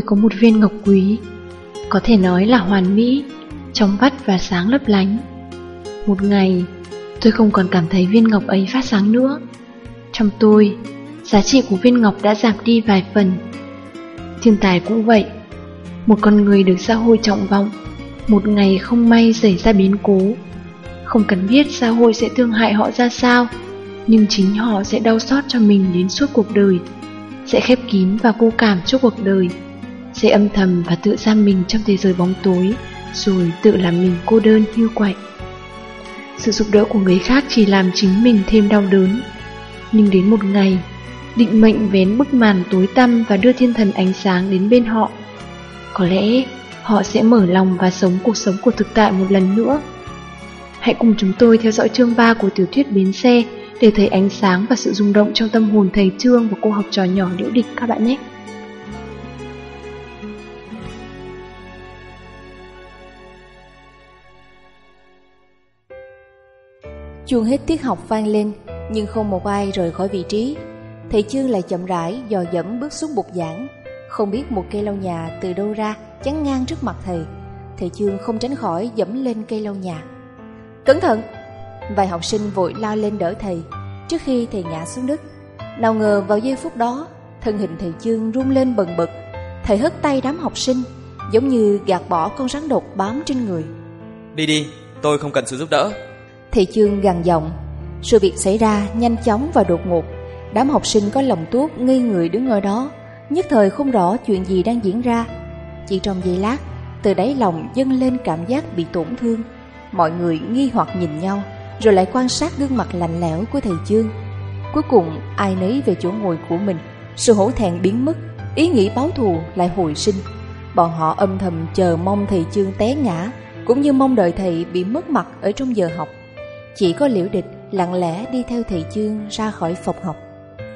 tôi có một viên ngọc quý, có thể nói là hoàn mỹ, trong vắt và sáng lấp lánh. Một ngày, tôi không còn cảm thấy viên ngọc ấy phát sáng nữa. Trong tôi, giá trị của viên ngọc đã giảm đi vài phần. Thiên tài cũng vậy. Một con người được xã hội trọng vọng, một ngày không may xảy ra biến cố. Không cần biết xã hội sẽ thương hại họ ra sao, nhưng chính họ sẽ đau xót cho mình đến suốt cuộc đời, sẽ khép kín và vô cảm cho cuộc đời, sẽ âm thầm và tự giam mình trong thế giới bóng tối, rồi tự làm mình cô đơn hiu quạnh. Sự giúp đỡ của người khác chỉ làm chính mình thêm đau đớn. Nhưng đến một ngày, định mệnh vén bức màn tối tăm và đưa thiên thần ánh sáng đến bên họ. Có lẽ họ sẽ mở lòng và sống cuộc sống của thực tại một lần nữa. Hãy cùng chúng tôi theo dõi chương 3 của tiểu thuyết Bến Xe để thấy ánh sáng và sự rung động trong tâm hồn thầy Trương và cô học trò nhỏ Liễu Địch các bạn nhé. Chuông hết tiết học vang lên, nhưng không một ai rời khỏi vị trí. Thầy Chương lại chậm rãi, dò dẫm bước xuống bục giảng. Không biết một cây lau nhà từ đâu ra, chắn ngang trước mặt thầy. Thầy Chương không tránh khỏi dẫm lên cây lau nhà. Cẩn thận! Vài học sinh vội lao lên đỡ thầy, trước khi thầy ngã xuống đất. Nào ngờ vào giây phút đó, thân hình thầy Chương run lên bần bật. Thầy hất tay đám học sinh, giống như gạt bỏ con rắn độc bám trên người. Đi đi, tôi không cần sự giúp đỡ. Thầy Chương gằn giọng. Sự việc xảy ra nhanh chóng và đột ngột. Đám học sinh có lòng tốt ngây người đứng ở đó. Nhất thời không rõ chuyện gì đang diễn ra. Chỉ trong giây lát, Từ đáy lòng dâng lên cảm giác bị tổn thương. Mọi người nghi hoặc nhìn nhau, Rồi lại quan sát gương mặt lạnh lẽo của thầy Chương. Cuối cùng, ai nấy về chỗ ngồi của mình. Sự hổ thẹn biến mất, Ý nghĩ báo thù lại hồi sinh. Bọn họ âm thầm chờ mong thầy Chương té ngã, Cũng như mong đợi thầy bị mất mặt ở trong giờ học chỉ có liễu địch lặng lẽ đi theo thầy chương ra khỏi phòng học.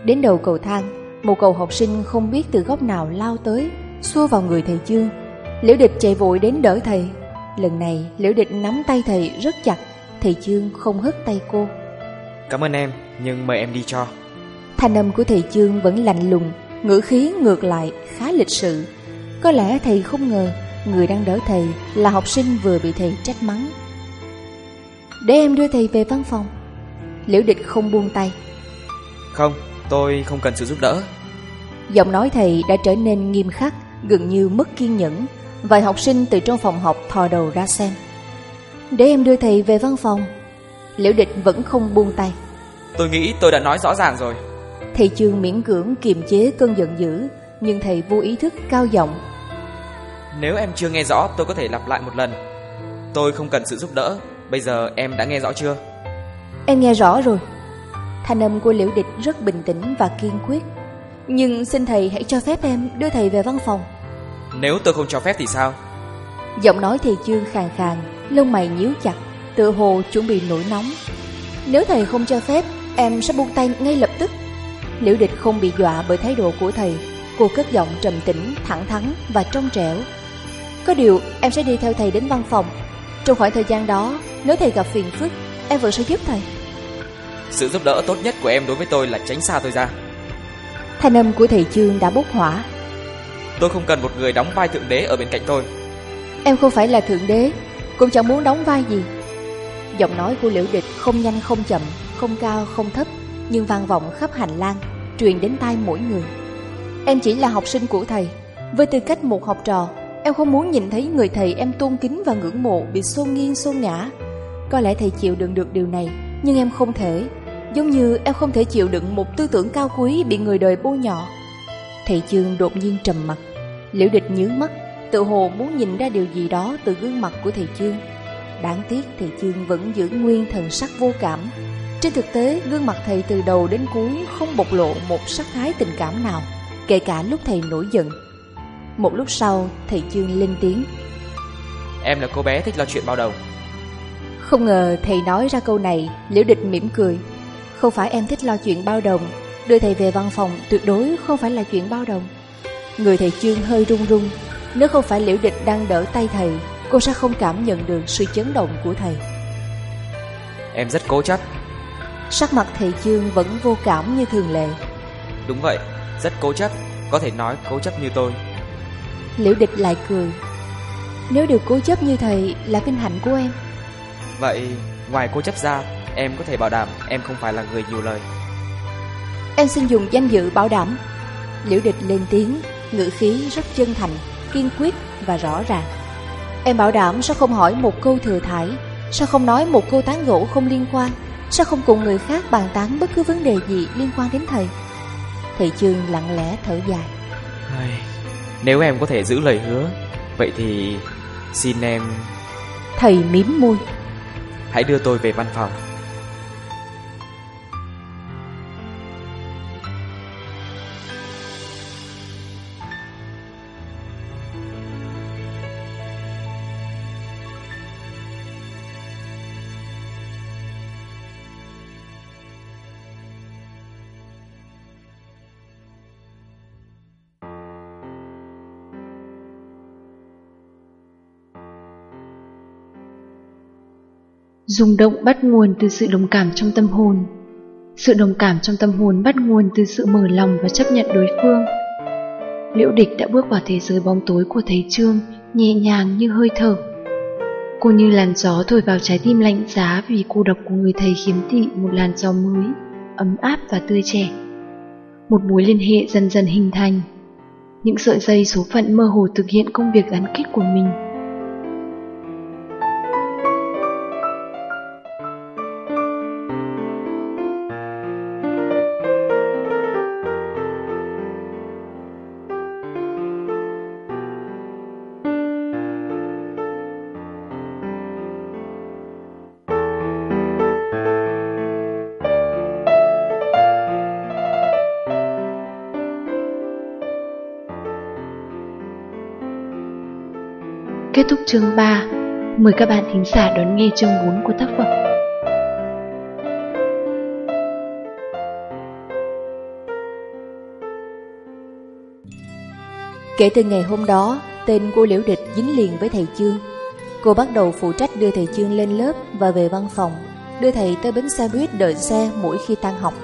Đến đầu cầu thang, một cậu học sinh không biết từ góc nào lao tới, xua vào người thầy chương. Liễu địch chạy vội đến đỡ thầy. Lần này, liễu địch nắm tay thầy rất chặt, thầy chương không hất tay cô. Cảm ơn em, nhưng mời em đi cho. Thanh âm của thầy chương vẫn lạnh lùng, ngữ khí ngược lại, khá lịch sự. Có lẽ thầy không ngờ, người đang đỡ thầy là học sinh vừa bị thầy trách mắng để em đưa thầy về văn phòng. Liễu địch không buông tay. Không, tôi không cần sự giúp đỡ. Giọng nói thầy đã trở nên nghiêm khắc Gần như mất kiên nhẫn. Vài học sinh từ trong phòng học thò đầu ra xem. Để em đưa thầy về văn phòng Liễu địch vẫn không buông tay. Tôi nghĩ tôi đã nói rõ ràng rồi. Thầy trường miễn cưỡng kiềm chế cơn giận dữ Nhưng thầy vô ý thức cao giọng. Nếu em chưa nghe rõ tôi có thể lặp lại một lần. Tôi không cần sự giúp đỡ Bây giờ em đã nghe rõ chưa? Em nghe rõ rồi. Thanh âm của Liễu Địch rất bình tĩnh và kiên quyết. Nhưng xin thầy hãy cho phép em đưa thầy về văn phòng. Nếu tôi không cho phép thì sao? Giọng nói thầy chương khàn khàn Lông mày nhíu chặt Tựa hồ chuẩn bị nổi nóng. Nếu thầy không cho phép Em sẽ buông tay ngay lập tức. Liễu Địch không bị dọa bởi thái độ của thầy. Cô cất giọng trầm tĩnh, thẳng thắn và trong trẻo. Có điều em sẽ đi theo thầy đến văn phòng Trong khoảng thời gian đó nếu thầy gặp phiền phức Em vẫn sẽ giúp thầy. Sự giúp đỡ tốt nhất của em đối với tôi là tránh xa tôi ra. Thanh âm của thầy Trương đã bốc hỏa. Tôi không cần một người đóng vai thượng đế ở bên cạnh tôi. Em không phải là thượng đế Cũng chẳng muốn đóng vai gì. Giọng nói của liễu địch không nhanh không chậm Không cao không thấp Nhưng vang vọng khắp hành lang Truyền đến tai mỗi người. Em chỉ là học sinh của thầy Với tư cách một học trò Em không muốn nhìn thấy người thầy em tôn kính và ngưỡng mộ Bị xôn nghiêng xôn ngã. Có lẽ thầy chịu đựng được điều này, Nhưng em không thể. Giống như em không thể chịu đựng một tư tưởng cao quý Bị người đời bôi nhọ. Thầy chương đột nhiên trầm mặt. Liễu địch nhướng mắt, Tự hồ muốn nhìn ra điều gì đó từ gương mặt của thầy chương. Đáng tiếc thầy chương vẫn giữ nguyên thần sắc vô cảm. Trên thực tế, gương mặt thầy từ đầu đến cuối Không bộc lộ một sắc thái tình cảm nào, Kể cả lúc thầy nổi giận. Một lúc sau thầy chương lên tiếng Em là cô bé thích lo chuyện bao đầu không ngờ thầy nói ra câu này, Liễu Địch mỉm cười. Không phải em thích lo chuyện bao đồng, đưa thầy về văn phòng tuyệt đối không phải là chuyện bao đồng. Người thầy chương hơi run run, nếu không phải Liễu Địch đang đỡ tay thầy, cô sẽ không cảm nhận được sự chấn động của thầy. Em rất cố chấp. Sắc mặt thầy chương vẫn vô cảm như thường lệ. Đúng vậy, rất cố chấp, có thể nói cố chấp như tôi. Liễu địch lại cười. Nếu được cố chấp như thầy là vinh hạnh của em. Vậy ngoài cố chấp ra Em có thể bảo đảm em không phải là người nhiều lời. Em xin dùng danh dự bảo đảm. Liễu địch lên tiếng Ngữ khí rất chân thành Kiên quyết và rõ ràng. Em bảo đảm sẽ không hỏi một câu thừa thải Sao không nói một câu tán gỗ không liên quan Sao không cùng người khác bàn tán bất cứ vấn đề gì liên quan đến thầy. Thầy Trương lặng lẽ thở dài Nếu em có thể giữ lời hứa Vậy thì xin em Thầy miếm môi. Hãy đưa tôi về văn phòng Rung động bắt nguồn từ sự đồng cảm trong tâm hồn. Sự đồng cảm trong tâm hồn bắt nguồn từ sự mở lòng và chấp nhận đối phương. Liễu địch đã bước vào thế giới bóng tối của thầy Trương, nhẹ nhàng như hơi thở. Cô như làn gió thổi vào trái tim lạnh giá vì cô độc của người thầy khiếm thị một làn gió mới, ấm áp và tươi trẻ. Một mối liên hệ dần dần hình thành. Những sợi dây số phận mơ hồ thực hiện công việc gắn kết của mình. Kết thúc chương 3 Mời các bạn thính giả đón nghe chương 4 của tác phẩm Kể từ ngày hôm đó, tên cô Liễu Địch dính liền với thầy Chương. Cô bắt đầu phụ trách đưa thầy Chương lên lớp và về văn phòng, đưa thầy tới bến xe buýt đợi xe mỗi khi tan học.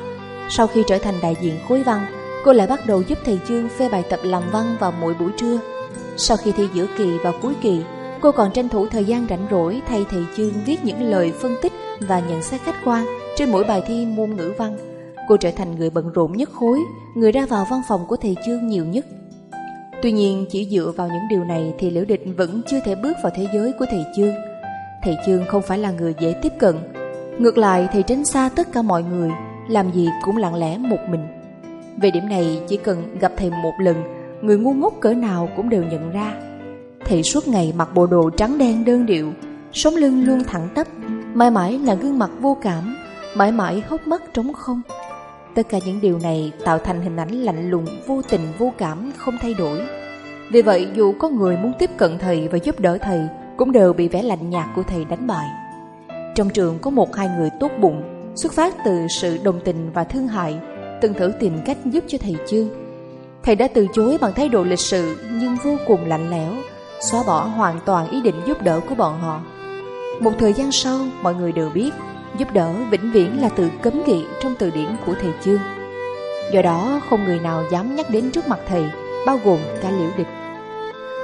Sau khi trở thành đại diện khối văn, cô lại bắt đầu giúp thầy Chương phê bài tập làm văn vào mỗi buổi trưa sau khi thi giữa kỳ và cuối kỳ, cô còn tranh thủ thời gian rảnh rỗi thay thầy Chương viết những lời phân tích và nhận xét khách quan trên mỗi bài thi môn ngữ văn. Cô trở thành người bận rộn nhất khối, người ra vào văn phòng của thầy Chương nhiều nhất. Tuy nhiên, chỉ dựa vào những điều này thì Liễu Địch vẫn chưa thể bước vào thế giới của thầy Chương. Thầy Chương không phải là người dễ tiếp cận. Ngược lại, thầy tránh xa tất cả mọi người, làm gì cũng lặng lẽ một mình. Về điểm này, chỉ cần gặp thầy một lần người ngu ngốc cỡ nào cũng đều nhận ra. Thị suốt ngày mặc bộ đồ trắng đen đơn điệu, sống lưng luôn thẳng tắp, mãi mãi là gương mặt vô cảm, mãi mãi hốc mắt trống không. Tất cả những điều này tạo thành hình ảnh lạnh lùng, vô tình, vô cảm, không thay đổi. Vì vậy, dù có người muốn tiếp cận thầy và giúp đỡ thầy, cũng đều bị vẻ lạnh nhạt của thầy đánh bại. Trong trường có một hai người tốt bụng, xuất phát từ sự đồng tình và thương hại, từng thử tìm cách giúp cho thầy Chương Thầy đã từ chối bằng thái độ lịch sự nhưng vô cùng lạnh lẽo, xóa bỏ hoàn toàn ý định giúp đỡ của bọn họ. Một thời gian sau, mọi người đều biết giúp đỡ vĩnh viễn là từ cấm kỵ trong từ điển của thầy Chương. Do đó, không người nào dám nhắc đến trước mặt thầy, bao gồm cả liễu địch.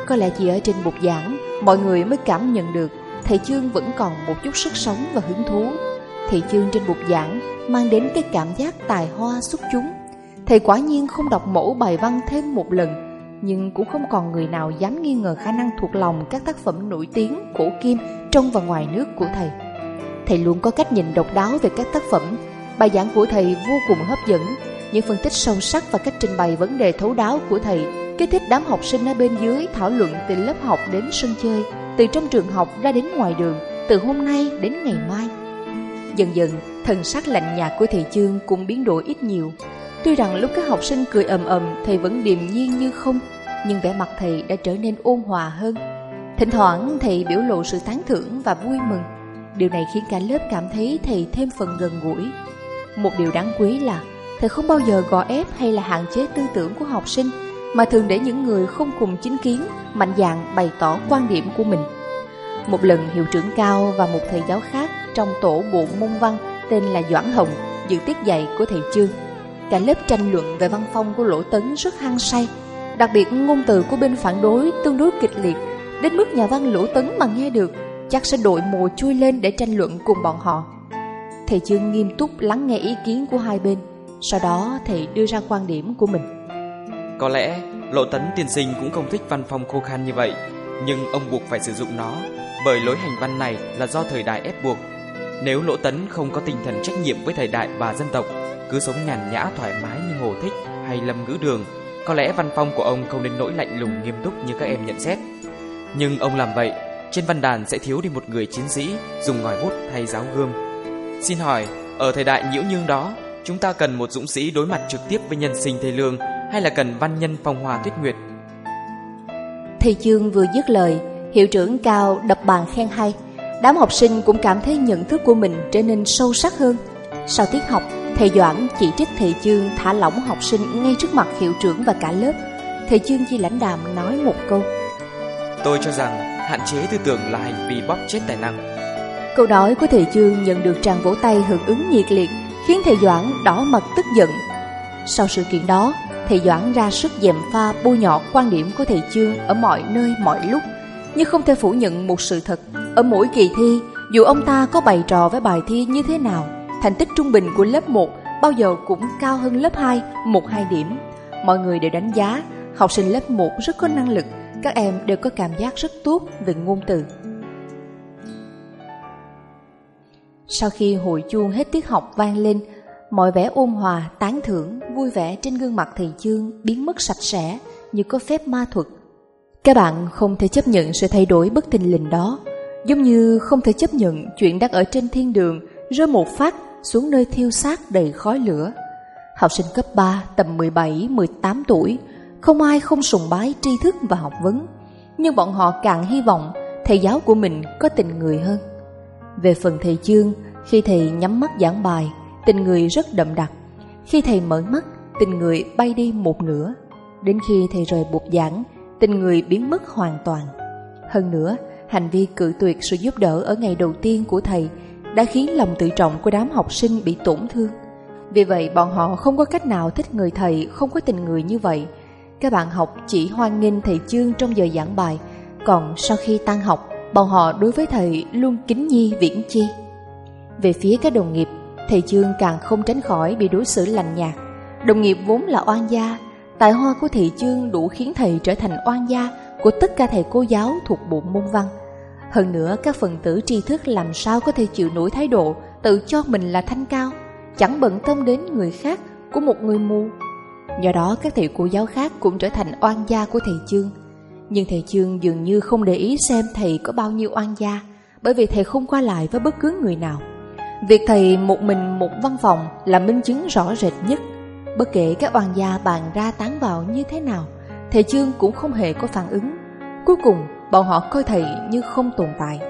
Có lẽ chỉ ở trên bục giảng, mọi người mới cảm nhận được thầy Chương vẫn còn một chút sức sống và hứng thú. Thầy Chương trên bục giảng mang đến cái cảm giác tài hoa xuất chúng Thầy quả nhiên không đọc mẫu bài văn thêm một lần Nhưng cũng không còn người nào dám nghi ngờ khả năng thuộc lòng các tác phẩm nổi tiếng cổ kim trong và ngoài nước của thầy. Thầy luôn có cách nhìn độc đáo về các tác phẩm. Bài giảng của thầy vô cùng hấp dẫn Những phân tích sâu sắc và cách trình bày vấn đề thấu đáo của thầy Kích thích đám học sinh ở bên dưới thảo luận từ lớp học đến sân chơi Từ trong trường học ra đến ngoài đường Từ hôm nay đến ngày mai. Dần dần, thần sắc lạnh nhạt của thầy Chương cũng biến đổi ít nhiều. Tuy rằng lúc các học sinh cười ầm ầm thầy vẫn điềm nhiên như không, nhưng vẻ mặt thầy đã trở nên ôn hòa hơn. Thỉnh thoảng thầy biểu lộ sự tán thưởng và vui mừng. Điều này khiến cả lớp cảm thấy thầy thêm phần gần gũi. Một điều đáng quý là thầy không bao giờ gò ép hay là hạn chế tư tưởng của học sinh, mà thường để những người không cùng chính kiến mạnh dạn bày tỏ quan điểm của mình. Một lần hiệu trưởng cao và một thầy giáo khác trong tổ bộ môn văn tên là Doãn Hồng dự tiết dạy của thầy Trương Cả lớp tranh luận về văn phong của Lỗ Tấn rất hăng say. Đặc biệt ngôn từ của bên phản đối tương đối kịch liệt. Đến mức nhà văn Lỗ Tấn mà nghe được, Chắc sẽ đội mồ chui lên để tranh luận cùng bọn họ. Thầy Dương nghiêm túc lắng nghe ý kiến của hai bên, Sau đó thầy đưa ra quan điểm của mình. Có lẽ Lộ Tấn tiên sinh cũng không thích văn phong khô khan như vậy, Nhưng ông buộc phải sử dụng nó, Bởi lối hành văn này là do thời đại ép buộc. Nếu Lỗ Tấn không có tinh thần trách nhiệm với thời đại và dân tộc Cứ sống nhàn nhã thoải mái như Hồ Thích hay Lâm Ngữ Đường Có lẽ văn phong của ông không đến nỗi lạnh lùng nghiêm túc như các em nhận xét. Nhưng ông làm vậy Trên văn đàn sẽ thiếu đi một người chiến sĩ Dùng ngòi bút thay giáo gươm. Xin hỏi, ở thời đại nhiễu nhương đó Chúng ta cần một dũng sĩ đối mặt trực tiếp với nhân sinh thê lương Hay là cần văn nhân phong hòa tuyết nguyệt? Thầy chương vừa dứt lời Hiệu trưởng cao đập bàn khen hay. Đám học sinh cũng cảm thấy nhận thức của mình trở nên sâu sắc hơn. Sau tiết học, thầy Doãn chỉ trích thầy chương thả lỏng học sinh ngay trước mặt hiệu trưởng và cả lớp. Thầy chương chỉ lãnh đạm nói một câu. Tôi cho rằng hạn chế tư tưởng là hành vi bóp chết tài năng. Câu nói của thầy chương nhận được tràng vỗ tay hưởng ứng nhiệt liệt Khiến thầy Doãn đỏ mặt tức giận. Sau sự kiện đó, thầy Doãn ra sức dèm pha bôi nhọ quan điểm của thầy chương ở mọi nơi mọi lúc nhưng không thể phủ nhận một sự thật. Ở mỗi kỳ thi, dù ông ta có bày trò với bài thi như thế nào Thành tích trung bình của lớp 1 bao giờ cũng cao hơn lớp 2, 1-2 điểm. Mọi người đều đánh giá học sinh lớp 1 rất có năng lực Các em đều có cảm giác rất tốt về ngôn từ. Sau khi hồi chuông hết tiết học vang lên, mọi vẻ ôn hòa, tán thưởng, vui vẻ trên gương mặt thầy chương biến mất sạch sẽ như có phép ma thuật. Các bạn không thể chấp nhận sự thay đổi bất thình lình đó, giống như không thể chấp nhận chuyện đang ở trên thiên đường rơi một phát xuống nơi thiêu xác đầy khói lửa. Học sinh cấp 3 tầm 17-18 tuổi, không ai không sùng bái tri thức và học vấn, nhưng bọn họ càng hy vọng thầy giáo của mình có tình người hơn. Về phần thầy chương, khi thầy nhắm mắt giảng bài, tình người rất đậm đặc. Khi thầy mở mắt, tình người bay đi một nửa. Đến khi thầy rời bục giảng, tình người biến mất hoàn toàn. Hơn nữa, hành vi cự tuyệt sự giúp đỡ ở ngày đầu tiên của thầy đã khiến lòng tự trọng của đám học sinh bị tổn thương. Vì vậy, bọn họ không có cách nào thích người thầy không có tình người như vậy. Các bạn học chỉ hoan nghênh thầy chương trong giờ giảng bài, còn sau khi tan học, bọn họ đối với thầy luôn kính nhi viễn chi. Về phía các đồng nghiệp, thầy Chương càng không tránh khỏi bị đối xử lạnh nhạt. Đồng nghiệp vốn là oan gia, tài hoa của thầy Chương đủ khiến thầy trở thành oan gia của tất cả thầy cô giáo thuộc bộ môn văn. Hơn nữa, các phần tử tri thức làm sao có thể chịu nổi thái độ tự cho mình là thanh cao, chẳng bận tâm đến người khác của một người mù. Do đó, các thầy cô giáo khác cũng trở thành oan gia của thầy Chương. Nhưng thầy Chương dường như không để ý xem thầy có bao nhiêu oan gia, bởi vì thầy không qua lại với bất cứ người nào. Việc thầy một mình một văn phòng là minh chứng rõ rệt nhất. Bất kể các oan gia bàn ra tán vào như thế nào, thầy Chương cũng không hề có phản ứng. Cuối cùng, bọn họ coi thầy như không tồn tại.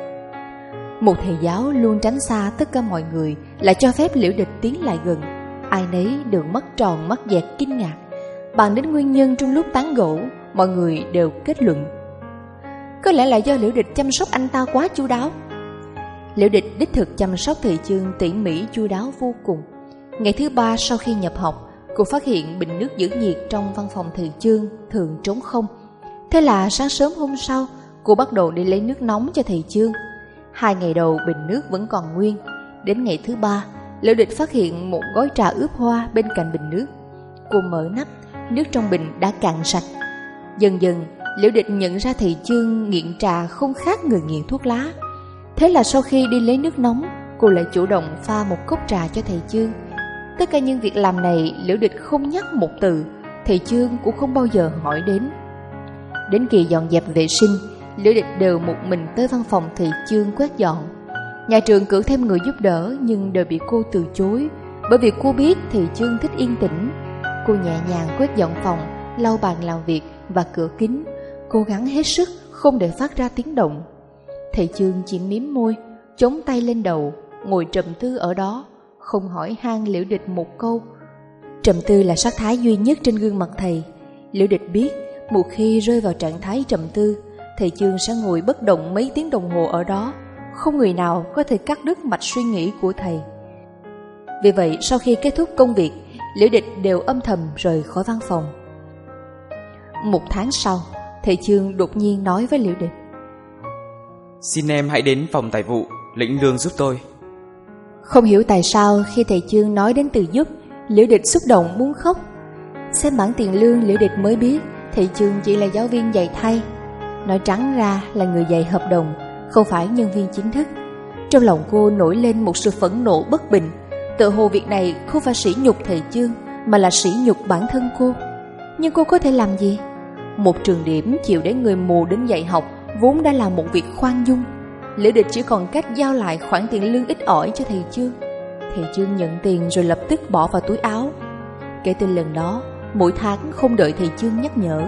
Một thầy giáo luôn tránh xa tất cả mọi người lại cho phép liễu địch tiến lại gần. Ai nấy đều mất tròn mắt dẹt kinh ngạc. Bàn đến nguyên nhân trong lúc tán gỗ, mọi người đều kết luận. Có lẽ là do liễu địch chăm sóc anh ta quá chu đáo. Liễu địch đích thực chăm sóc thầy chương tỉ mỉ chu đáo vô cùng. Ngày thứ ba sau khi nhập học, cô phát hiện bình nước giữ nhiệt trong văn phòng thường chương thường trống không. Thế là sáng sớm hôm sau, cô bắt đầu đi lấy nước nóng cho thầy chương. Hai ngày đầu bình nước vẫn còn nguyên. Đến ngày thứ ba, Liễu địch phát hiện một gói trà ướp hoa bên cạnh bình nước. Cô mở nắp, nước trong bình đã cạn sạch. Dần dần, Liễu địch nhận ra thầy chương nghiện trà không khác người nghiện thuốc lá. Thế là sau khi đi lấy nước nóng, cô lại chủ động pha một cốc trà cho thầy Chương. Tất cả những việc làm này Liễu Địch không nhắc một từ, thầy Chương cũng không bao giờ hỏi đến. Đến kỳ dọn dẹp vệ sinh, Liễu Địch đều một mình tới văn phòng thầy Chương quét dọn. Nhà trường cử thêm người giúp đỡ nhưng đều bị cô từ chối, bởi vì cô biết thầy Chương thích yên tĩnh. Cô nhẹ nhàng quét dọn phòng, lau bàn làm việc và cửa kính, cố gắng hết sức không để phát ra tiếng động. Thầy Chương chỉ miếm môi, chống tay lên đầu, ngồi trầm tư ở đó, không hỏi han liễu địch một câu. Trầm tư là sắc thái duy nhất trên gương mặt thầy. Liễu địch biết, một khi rơi vào trạng thái trầm tư, thầy Chương sẽ ngồi bất động mấy tiếng đồng hồ ở đó, không người nào có thể cắt đứt mạch suy nghĩ của thầy. Vì vậy, sau khi kết thúc công việc, Liễu Địch đều âm thầm rời khỏi văn phòng. Một tháng sau, thầy Chương đột nhiên nói với Liễu Địch. Xin em hãy đến phòng tài vụ, lĩnh lương giúp tôi. Không hiểu tại sao khi thầy Chương nói đến từ giúp, Liễu Địch xúc động muốn khóc. Xem bản tiền lương Liễu Địch mới biết thầy Chương chỉ là giáo viên dạy thay. Nói trắng ra là người dạy hợp đồng, không phải nhân viên chính thức. Trong lòng cô nổi lên một sự phẫn nộ bất bình. Tự hồ việc này không phải sỉ nhục thầy Chương, mà là sỉ nhục bản thân cô. Nhưng cô có thể làm gì? Một trường điểm chịu để người mù đến dạy học vốn đã là một việc khoan dung. Liễu địch chỉ còn cách giao lại khoản tiền lương ít ỏi cho thầy Chương. Thầy Chương nhận tiền rồi lập tức bỏ vào túi áo. Kể từ lần đó, mỗi tháng không đợi thầy Chương nhắc nhở,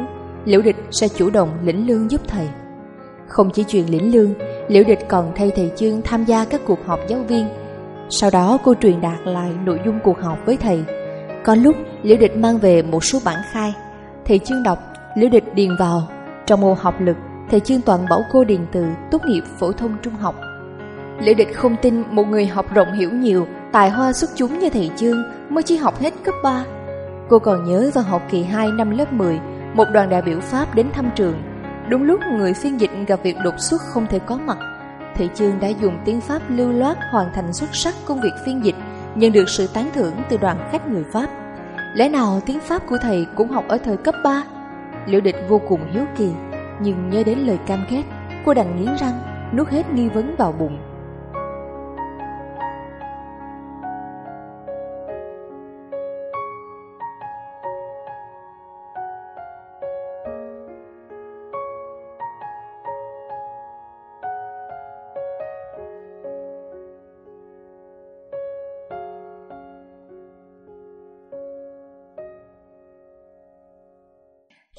Liễu địch sẽ chủ động lĩnh lương giúp thầy. Không chỉ chuyện lĩnh lương, Liễu địch còn thay thầy Chương tham gia các cuộc họp giáo viên. Sau đó cô truyền đạt lại nội dung cuộc họp với thầy. Có lúc Liễu địch mang về một số bản khai. Thầy Chương đọc, Liễu địch điền vào. Trong môn học lực, thầy Chương toàn bảo cô điền từ tốt nghiệp phổ thông trung học. Liễu địch không tin một người học rộng hiểu nhiều, tài hoa xuất chúng như thầy Chương mới chỉ học hết cấp 3. Cô còn nhớ vào học kỳ 2 năm lớp 10, một đoàn đại biểu Pháp đến thăm trường. Đúng lúc người phiên dịch gặp việc đột xuất không thể có mặt, thầy Chương đã dùng tiếng Pháp lưu loát hoàn thành xuất sắc công việc phiên dịch, nhận được sự tán thưởng từ đoàn khách người Pháp. Lẽ nào tiếng Pháp của thầy cũng học ở thời cấp 3? Liễu địch vô cùng hiếu kỳ, nhưng nhớ đến lời cam kết, cô đành nghiến răng, nuốt hết nghi vấn vào bụng.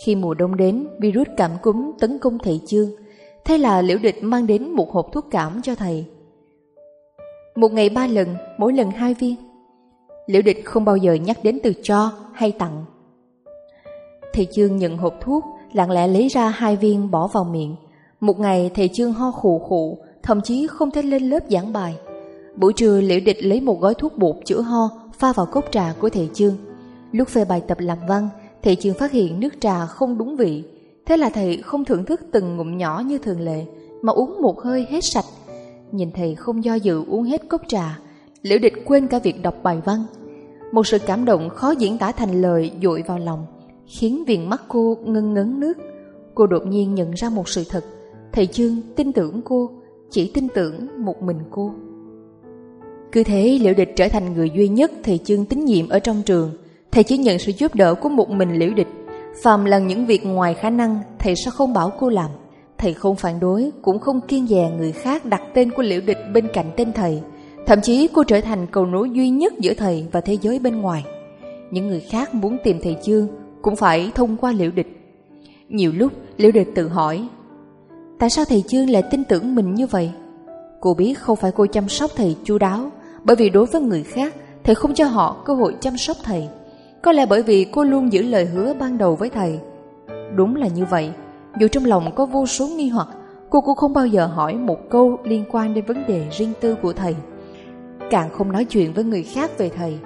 Khi mùa đông đến, virus cảm cúm tấn công thầy Chương. Thế là Liễu Địch mang đến một hộp thuốc cảm cho thầy. Một ngày ba lần, mỗi lần hai viên. Liễu Địch không bao giờ nhắc đến từ cho hay tặng. Thầy Chương nhận hộp thuốc, lặng lẽ lấy ra hai viên bỏ vào miệng. Một ngày thầy Chương ho khụ khụ, thậm chí không thể lên lớp giảng bài. Buổi trưa Liễu Địch lấy một gói thuốc bột chữa ho pha vào cốc trà của thầy Chương. Lúc phê bài tập làm văn, Thầy Chương phát hiện nước trà không đúng vị. Thế là thầy không thưởng thức từng ngụm nhỏ như thường lệ, Mà uống một hơi hết sạch. Nhìn thầy không do dự uống hết cốc trà, Liễu địch quên cả việc đọc bài văn. Một sự cảm động khó diễn tả thành lời dội vào lòng, Khiến viền mắt cô ngưng ngấn nước. Cô đột nhiên nhận ra một sự thật. Thầy Chương tin tưởng cô, Chỉ tin tưởng một mình cô. Cứ thế, Liễu Địch trở thành người duy nhất thầy Chương tín nhiệm ở trong trường. Thầy chỉ nhận sự giúp đỡ của một mình liễu địch. Phàm lần những việc ngoài khả năng, Thầy sẽ không bảo cô làm. Thầy không phản đối, Cũng không kiên dè người khác đặt tên của liễu địch bên cạnh tên thầy. Thậm chí cô trở thành cầu nối duy nhất giữa thầy và thế giới bên ngoài. Những người khác muốn tìm thầy chương Cũng phải thông qua liễu địch. Nhiều lúc, liễu địch tự hỏi, Tại sao thầy chương lại tin tưởng mình như vậy? Cô biết không phải cô chăm sóc thầy chu đáo, Bởi vì đối với người khác, Thầy không cho họ cơ hội chăm sóc thầy có lẽ bởi vì cô luôn giữ lời hứa ban đầu với thầy. Đúng là như vậy. Dù trong lòng có vô số nghi hoặc, Cô cũng không bao giờ hỏi một câu liên quan đến vấn đề riêng tư của thầy. Càng không nói chuyện với người khác về thầy.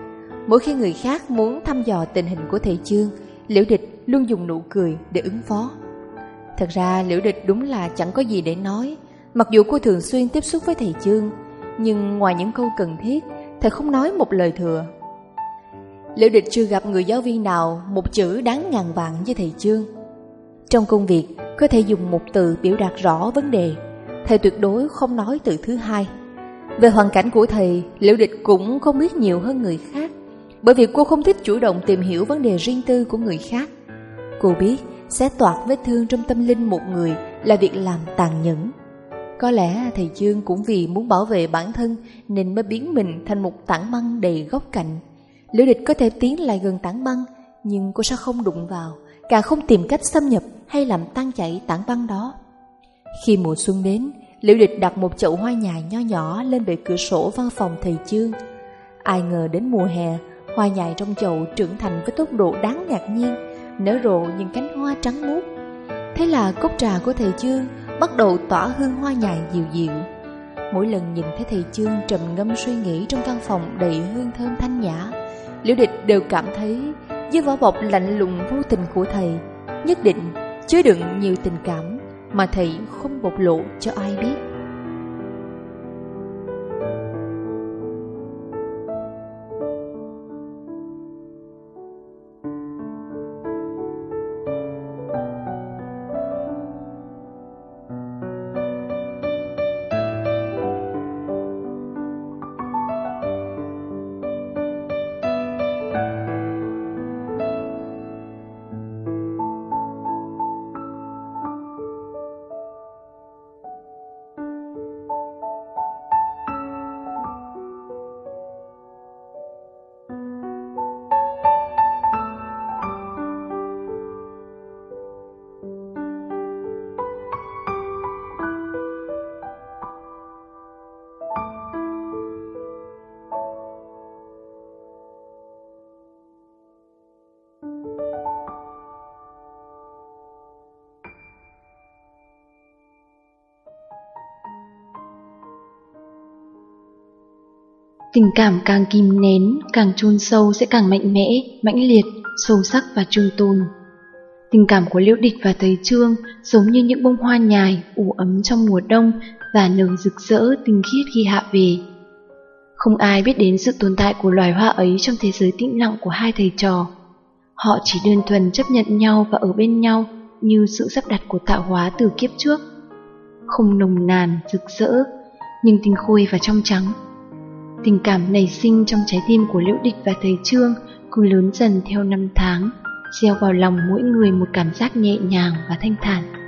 Mỗi khi người khác muốn thăm dò tình hình của thầy Chương, Liễu Địch luôn dùng nụ cười để ứng phó. Thật ra, Liễu Địch đúng là chẳng có gì để nói. Mặc dù cô thường xuyên tiếp xúc với thầy Chương, Nhưng ngoài những câu cần thiết, Thầy không nói một lời thừa. Liễu địch chưa gặp người giáo viên nào một chữ đáng ngàn vạn như thầy Chương. Trong công việc, có thể dùng một từ biểu đạt rõ vấn đề. Thầy tuyệt đối không nói từ thứ hai. Về hoàn cảnh của thầy, Liễu địch cũng không biết nhiều hơn người khác. Bởi vì cô không thích chủ động tìm hiểu vấn đề riêng tư của người khác. Cô biết xé toạc vết thương trong tâm linh một người là việc làm tàn nhẫn. Có lẽ thầy Chương cũng vì muốn bảo vệ bản thân nên mới biến mình thành một tảng băng đầy góc cạnh Lữ địch có thể tiến lại gần tảng băng, nhưng cô sẽ không đụng vào, cả không tìm cách xâm nhập hay làm tan chảy tảng băng đó. Khi mùa xuân đến, Liễu địch đặt một chậu hoa nhài nho nhỏ lên bề cửa sổ văn phòng thầy Chương. Ai ngờ đến mùa hè, hoa nhài trong chậu trưởng thành với tốc độ đáng ngạc nhiên, nở rộ những cánh hoa trắng muốt. Thế là cốc trà của thầy Chương bắt đầu tỏa hương hoa nhài dịu dịu. Mỗi lần nhìn thấy thầy Chương trầm ngâm suy nghĩ trong căn phòng đầy hương thơm thanh nhã, Liễu địch đều cảm thấy dưới vỏ bọc lạnh lùng vô tình của thầy nhất định chứa đựng nhiều tình cảm mà thầy không bộc lộ cho ai biết. Tình cảm càng kìm nén, càng chôn sâu sẽ càng mạnh mẽ, mãnh liệt, sâu sắc và trường tồn. Tình cảm của Liễu Địch và Tây Trương giống như những bông hoa nhài ủ ấm trong mùa đông và nở rực rỡ tinh khiết khi hạ về. Không ai biết đến sự tồn tại của loài hoa ấy trong thế giới tĩnh lặng của hai thầy trò. Họ chỉ đơn thuần chấp nhận nhau và ở bên nhau như sự sắp đặt của tạo hóa từ kiếp trước. Không nồng nàn, rực rỡ, nhưng tinh khôi và trong trắng Tình cảm nảy sinh trong trái tim của Liễu Địch và Thầy Trương cứ lớn dần theo năm tháng, gieo vào lòng mỗi người một cảm giác nhẹ nhàng và thanh thản.